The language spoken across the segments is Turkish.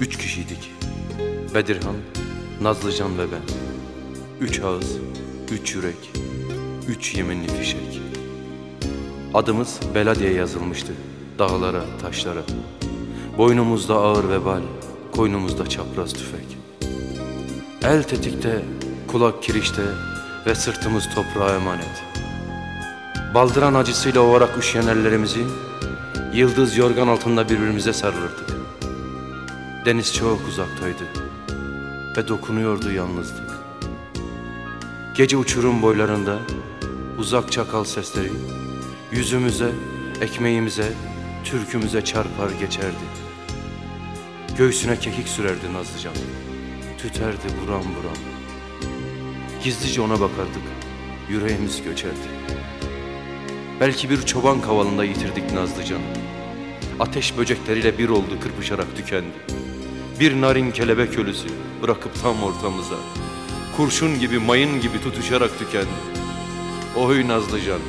üç kişiydik. Bedirhan, Nazlıcan ve ben. Üç ağız, üç yürek, üç yeminli fişek. Adımız Bela diye yazılmıştı dağlara, taşlara. Boynumuzda ağır vebal, koynumuzda çapraz tüfek. El tetikte, kulak kirişte ve sırtımız toprağa emanet. Baldıran acısıyla ovarak üşüyen ellerimizi Yıldız yorgan altında birbirimize sarılırdık. Deniz çok uzaktaydı ve dokunuyordu yalnızlık. Gece uçurum boylarında uzak çakal sesleri yüzümüze, ekmeğimize, türkümüze çarpar geçerdi. Göğsüne kekik sürerdi Nazlıcan. Tüterdi buram buram. Gizlice ona bakardık. Yüreğimiz göçerdi. Belki bir çoban kavalında yitirdik Nazlıcan'ı. Ateş böcekleriyle bir oldu kırpışarak tükendi. Bir narin kelebek ölüsü bırakıp tam ortamıza. Kurşun gibi mayın gibi tutuşarak tükendi. Oy Nazlıcan,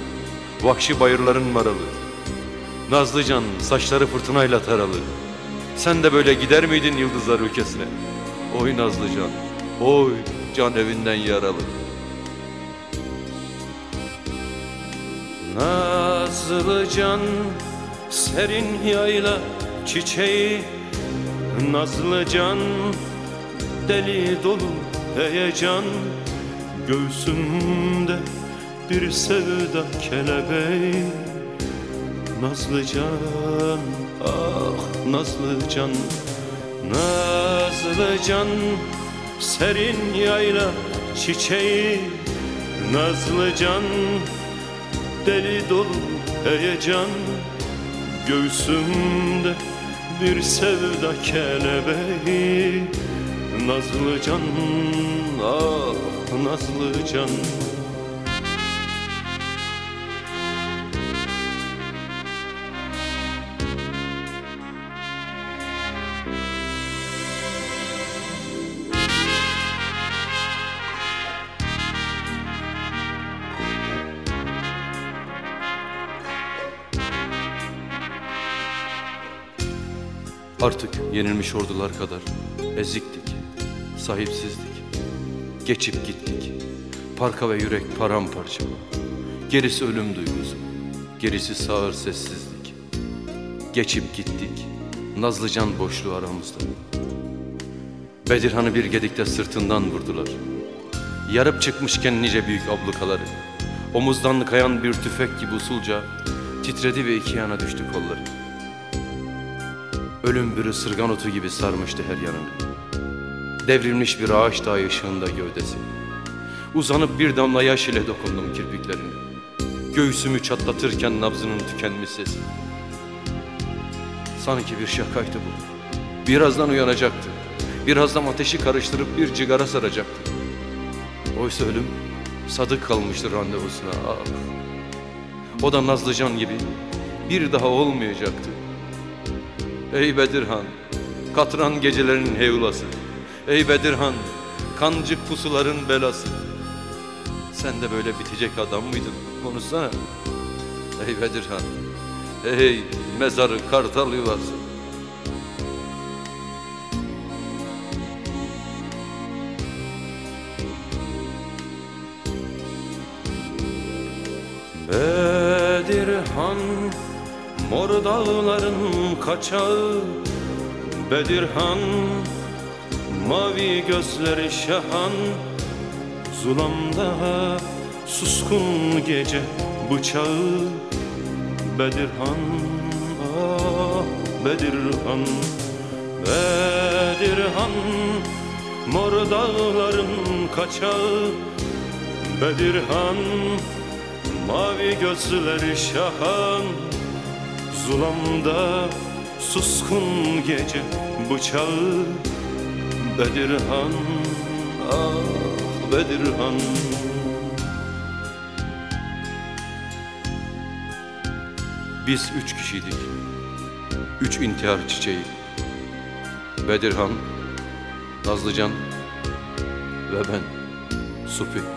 vahşi bayırların maralı. Nazlıcan saçları fırtınayla taralı. Sen de böyle gider miydin yıldızlar ülkesine? Oy Nazlıcan, oy can evinden yaralı. Nazlıcan serin yayla çiçeği Nazlıcan deli dolu heyecan. Göğsümde bir sevda kelebeği. Nazlıcan ah Nazlıcan Nazlıcan serin yayla çiçeği. Nazlıcan deli dolu heyecan. Göğsümde bir sevda kelebeği. Nazlı can, ah nazlı can Artık yenilmiş ordular kadar eziktik, sahipsizdik. Geçip gittik, parka ve yürek paramparça. Gerisi ölüm duygusu, gerisi sağır sessizlik. Geçip gittik, Nazlıcan boşluğu aramızda. Bedirhan'ı bir gedikte sırtından vurdular. Yarıp çıkmışken nice büyük ablukaları. Omuzdan kayan bir tüfek gibi usulca titredi ve iki yana düştü kolları. Ölüm bir ısırgan otu gibi sarmıştı her yanını. Devrilmiş bir ağaç dağı ışığında gövdesi. Uzanıp bir damla yaş ile dokundum kirpiklerine. Göğsümü çatlatırken nabzının tükenmiş sesi. Sanki bir şakaydı bu. Birazdan uyanacaktı. Birazdan ateşi karıştırıp bir cigara saracaktı. Oysa ölüm sadık kalmıştı randevusuna. Ah. O da Nazlıcan gibi bir daha olmayacaktı. Ey Bedirhan, katran gecelerin heyulası. Ey Bedirhan, kancık pusuların belası. Sen de böyle bitecek adam mıydın? Konuşsana. Ey Bedirhan, ey mezarı kartal yuvası. Bedirhan Mor dağların kaçağı Bedirhan Mavi gözleri şahan. Zulamda suskun gece bıçağı Bedirhan ah Bedirhan Bedirhan. Mor dağların kaçağı Bedirhan Mavi gözleri şahan Zulamda suskun gece bıçağı Bedirhan ah Bedirhan. Biz üç kişiydik Üç intihar çiçeği. Bedirhan Nazlıcan Ve ben Supi